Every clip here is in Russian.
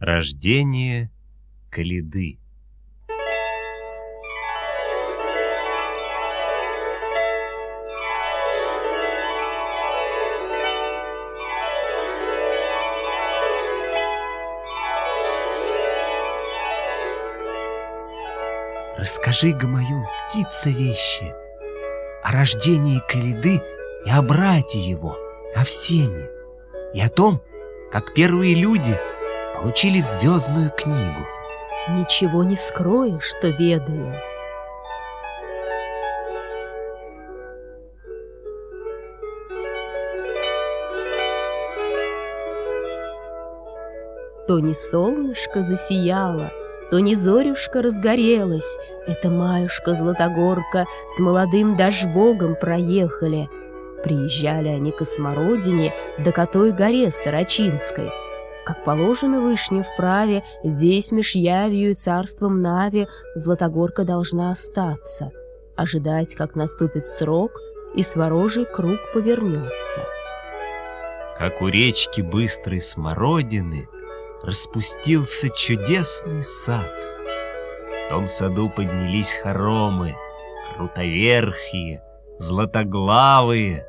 Рождение Калиды. Расскажи, Гамаюн, птица вещи, о рождении Калиды и о брате его, Овсене, и о том, как первые люди получили звездную книгу. Ничего не скрою, что ведаю. То не солнышко засияло, то не зорюшка разгорелась, это Маюшка Златогорка с молодым Дашбогом проехали. Приезжали они к Осмородине, до котой горе Сарачинской. Как положено вышне вправе, здесь меж явью и царством Нави Златогорка должна остаться, ожидать, как наступит срок, и сворожий круг повернется. Как у речки быстрой смородины распустился чудесный сад. В том саду поднялись хоромы, крутоверхие, златоглавые.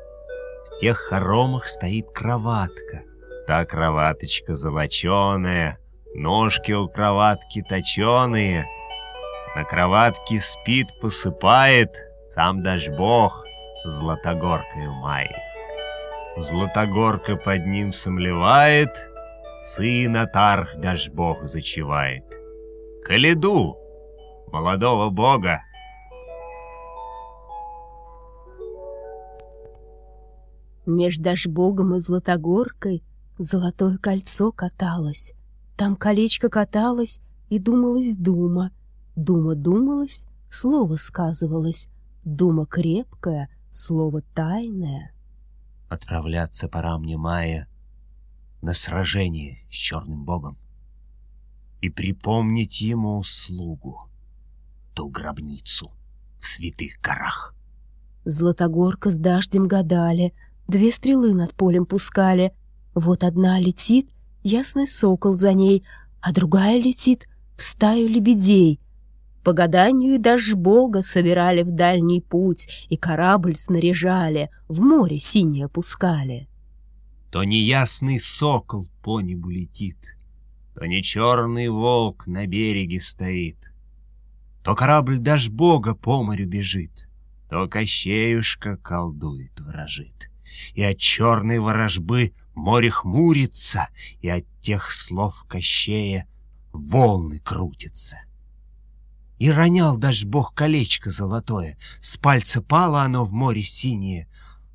В тех хоромах стоит кроватка. Та кроваточка золоченая, ножки у кроватки точеные. На кроватке спит, посыпает, сам дашь бог, златогоркой мает. Златогорка под ним сомлевает — Сына Тарх дашь бог зачевает. Калиду, молодого бога. Меж Дашбогом и Златогоркой золотое кольцо каталось. Там колечко каталось, и думалась дума. Дума думалась, слово сказывалось. Дума крепкая, слово тайное. Отправляться пора мне, Майя, на сражение с черным богом и припомнить ему услугу, ту гробницу в святых горах. Златогорка с дождем гадали, две стрелы над полем пускали. Вот одна летит, ясный сокол за ней, а другая летит в стаю лебедей. По гаданию даже бога собирали в дальний путь, и корабль снаряжали, в море синее пускали. То неясный сокол по небу летит, То не черный волк на береге стоит, То корабль даже бога по морю бежит, То Кощеюшка колдует, ворожит. И от черной ворожбы море хмурится, И от тех слов Кощея волны крутятся. И ронял даже бог колечко золотое, С пальца пало оно в море синее,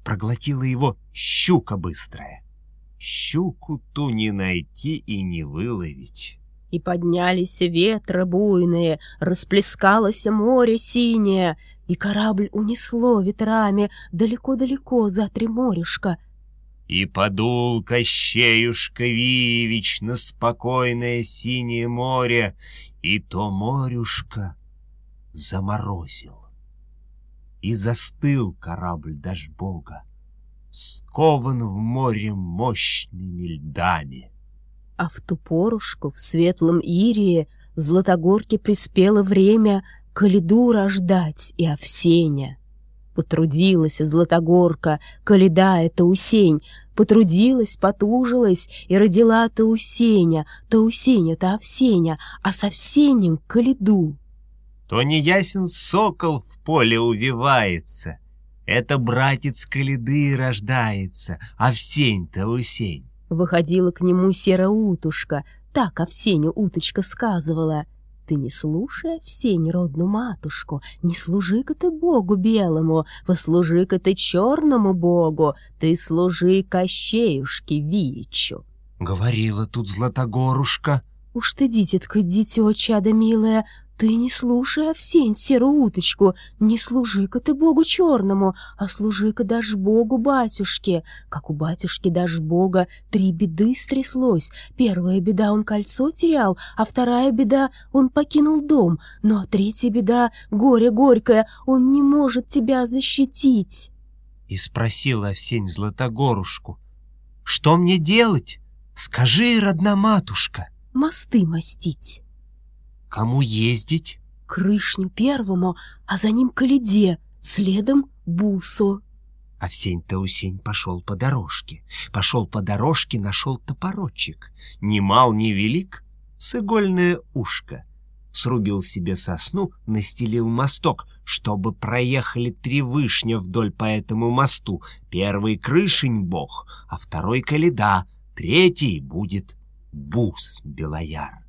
Проглотила его щука быстрая щуку ту не найти и не выловить. И поднялись ветры буйные, расплескалось море синее, и корабль унесло ветрами далеко-далеко за три морюшка. И подул Кощеюшка Виевич на спокойное синее море, и то морюшка заморозил. И застыл корабль даже бога скован в море мощными льдами. А в ту порушку в светлом Ирии Златогорке приспело время Калиду рождать и Овсеня. Потрудилась Златогорка, это Усень, Потрудилась, потужилась и родила Таусеня, Таусеня-то Овсеня, а с Овсенем — Калиду. То неясен сокол в поле увивается, это братец Калиды рождается, Овсень-то Усень. Выходила к нему серая утушка, так Овсеню уточка сказывала. Ты не слушай, Овсень, родную матушку, не служи-ка ты Богу белому, послужи-ка ты черному Богу, ты служи Кощеюшке Вичу. Говорила тут Златогорушка. Уж ты, дитятка, дитё, чадо милое, ты не слушай, Овсень, серую уточку, не служи-ка ты Богу черному, а служи-ка даже Богу батюшке. Как у батюшки даже Бога три беды стряслось. Первая беда — он кольцо терял, а вторая беда — он покинул дом. Но третья беда — горе горькое, он не может тебя защитить. И спросила Овсень Златогорушку, «Что мне делать? Скажи, родна матушка». мосты мастить. Кому ездить? Крышню первому, а за ним Каледе, следом Бусо. Овсень-то пошел по дорожке. Пошел по дорожке, нашел топорочек. Ни мал, ни велик, с игольное ушко. Срубил себе сосну, настелил мосток, чтобы проехали три вышня вдоль по этому мосту. Первый крышень бог, а второй каледа, третий будет бус белояр.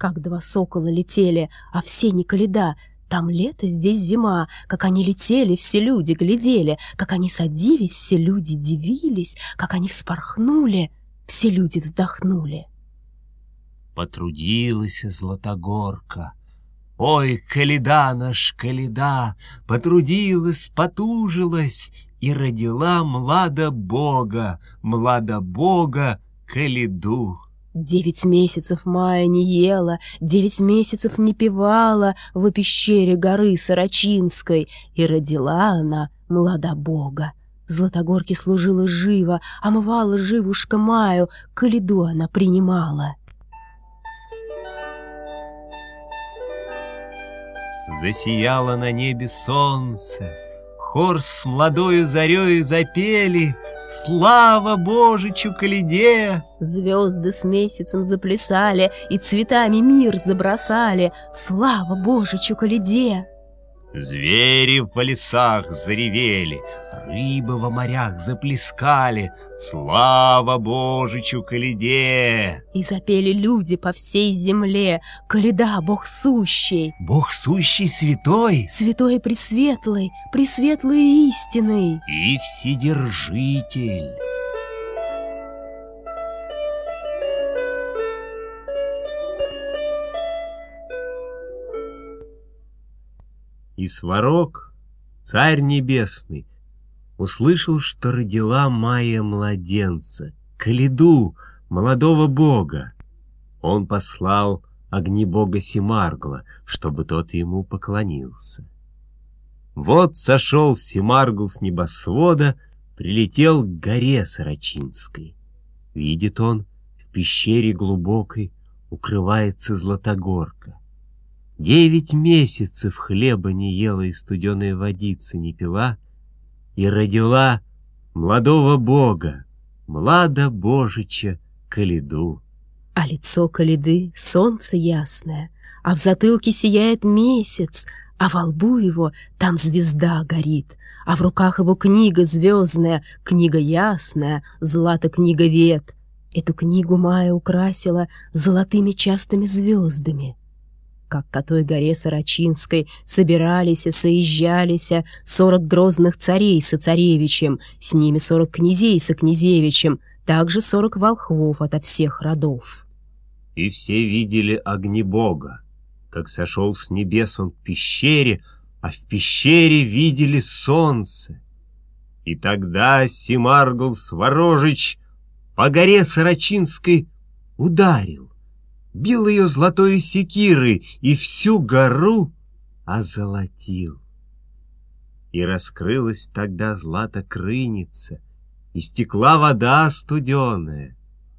Как два сокола летели, а все не каледа, там лето, здесь зима. Как они летели, все люди глядели. Как они садились, все люди дивились. Как они вспорхнули, все люди вздохнули. Потрудилась Златогорка. Ой, Каледа наш, Каледа, Потрудилась, потужилась И родила млада Бога, Млада Бога Каледу. Девять месяцев Майя не ела, девять месяцев не певала в пещере горы Сарачинской, и родила она млада бога. Златогорке служила живо, омывала живушка Маю, каледу она принимала. Засияло на небе солнце, хор с молодою зарею запели — Слава Божичу Каледе! Звезды с месяцем заплясали И цветами мир забросали. Слава Божичу Каледе! Звери в лесах заревели, Рыбы во морях заплескали. Слава Божичу Каледе! И запели люди по всей земле. Каледа, Бог сущий. Бог сущий святой. Святой и пресветлый, пресветлый и истинный. И вседержитель. И сварог, царь небесный, услышал, что родила Майя младенца, Калиду, молодого бога. Он послал огнебога Симаргла, чтобы тот ему поклонился. Вот сошел Симаргл с небосвода, прилетел к горе Сарачинской. Видит он, в пещере глубокой укрывается Златогорка. Девять месяцев хлеба не ела и студеной водицы не пила, и родила молодого бога, млада божича Калиду. А лицо Калиды — солнце ясное, а в затылке сияет месяц, а во лбу его там звезда горит, а в руках его книга звездная, книга ясная, злата книга вет. Эту книгу Майя украсила золотыми частыми звездами как к той горе Сарачинской собирались и соезжались сорок грозных царей со царевичем, с ними сорок князей со князевичем, также сорок волхвов ото всех родов. И все видели огни Бога, как сошел с небес он в пещере, а в пещере видели солнце. И тогда Симаргл Сворожич по горе Сарачинской ударил бил ее золотой секирой и всю гору озолотил. И раскрылась тогда злата крыница, и стекла вода студеная,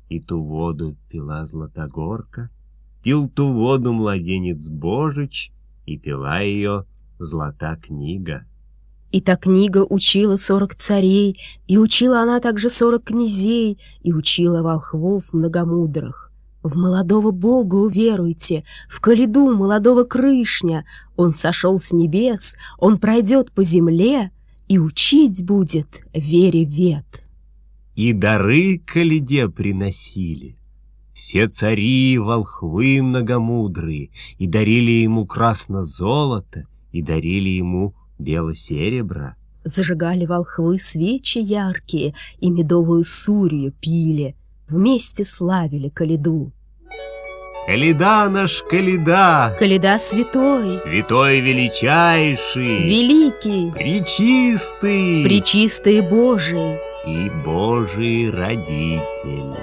и ту воду пила Златогорка, пил ту воду младенец Божич, и пила ее злата книга. И та книга учила сорок царей, и учила она также сорок князей, и учила волхвов многомудрых. В молодого Бога уверуйте, в коляду молодого крышня. Он сошел с небес, он пройдет по земле и учить будет вере вет. И дары коляде приносили. Все цари, волхвы многомудрые, и дарили ему красно-золото, и дарили ему бело-серебро. Зажигали волхвы свечи яркие, и медовую сурью пили — вместе славили Калиду. Калида наш Калида! Калида святой! Святой величайший! Великий! Пречистый! Пречистый Божий! И Божий родитель!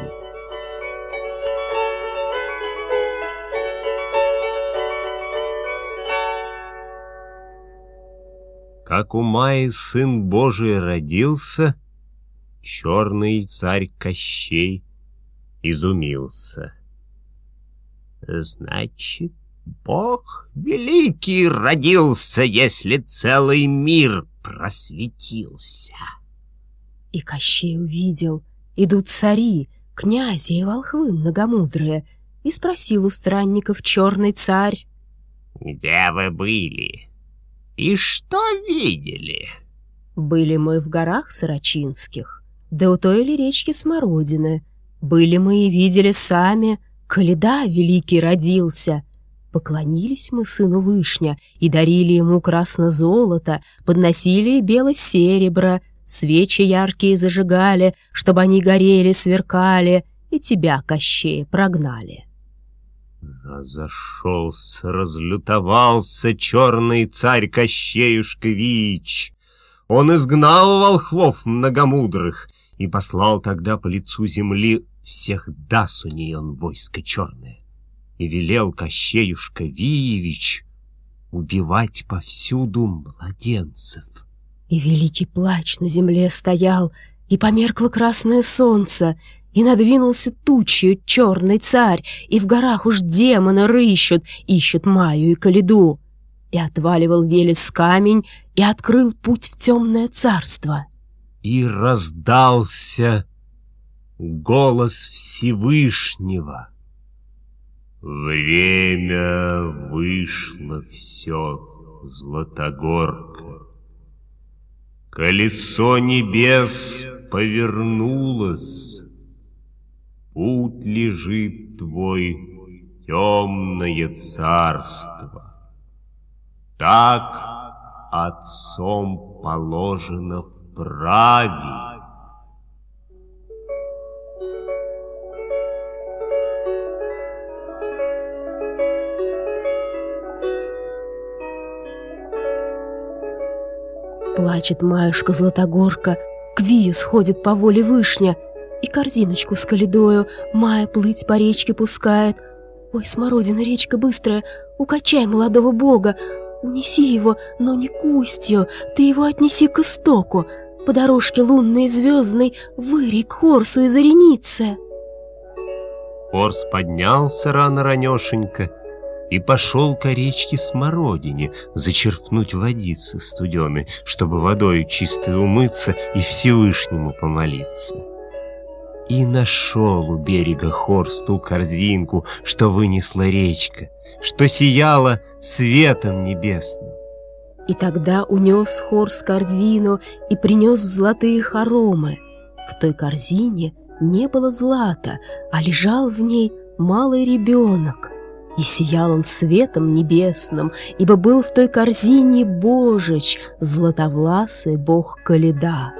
Как у Майи сын Божий родился, черный царь Кощей — изумился. Значит, Бог великий родился, если целый мир просветился. И Кощей увидел, идут цари, князи и волхвы многомудрые, и спросил у странников черный царь. «Где вы были? И что видели?» Были мы в горах Сарачинских, да у той ли речки Смородины. Были мы и видели сами, Каледа великий родился. Поклонились мы сыну Вышня и дарили ему красно-золото, подносили бело-серебро, свечи яркие зажигали, чтобы они горели, сверкали, и тебя, Кощея, прогнали. Разошелся, разлютовался черный царь Кощеюшка Вич. Он изгнал волхвов многомудрых и послал тогда по лицу земли всех дасуней он войско черное. И велел Кощеюшка Виевич убивать повсюду младенцев. И великий плач на земле стоял, и померкло красное солнце, и надвинулся тучью черный царь, и в горах уж демоны рыщут, ищут Маю и Калиду. И отваливал Велес камень, и открыл путь в темное царство. И раздался голос Всевышнего. Время вышло все, Златогорка. Колесо небес повернулось, Путь лежит твой темное царство. Так отцом положено в праве. Плачет Маюшка Златогорка, к Вию сходит по воле вышня, И корзиночку с каледою Майя плыть по речке пускает. Ой, смородина речка быстрая, укачай молодого бога, Унеси его, но не к устью, ты его отнеси к истоку, По дорожке лунной и звездной вырей к Хорсу и Заренице. Хорс поднялся рано-ранешенько, и пошел к речке Смородине зачерпнуть водицы студеной, чтобы водою чистой умыться и Всевышнему помолиться. И нашел у берега Хорсту корзинку, что вынесла речка, что сияла светом небесным. И тогда унес Хорс корзину и принес в золотые хоромы. В той корзине не было злата, а лежал в ней малый ребенок — и сиял он светом небесным, ибо был в той корзине Божич, златовласый бог Каледа.